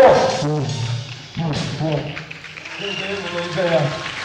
profundo, no fundo. Vivemos no.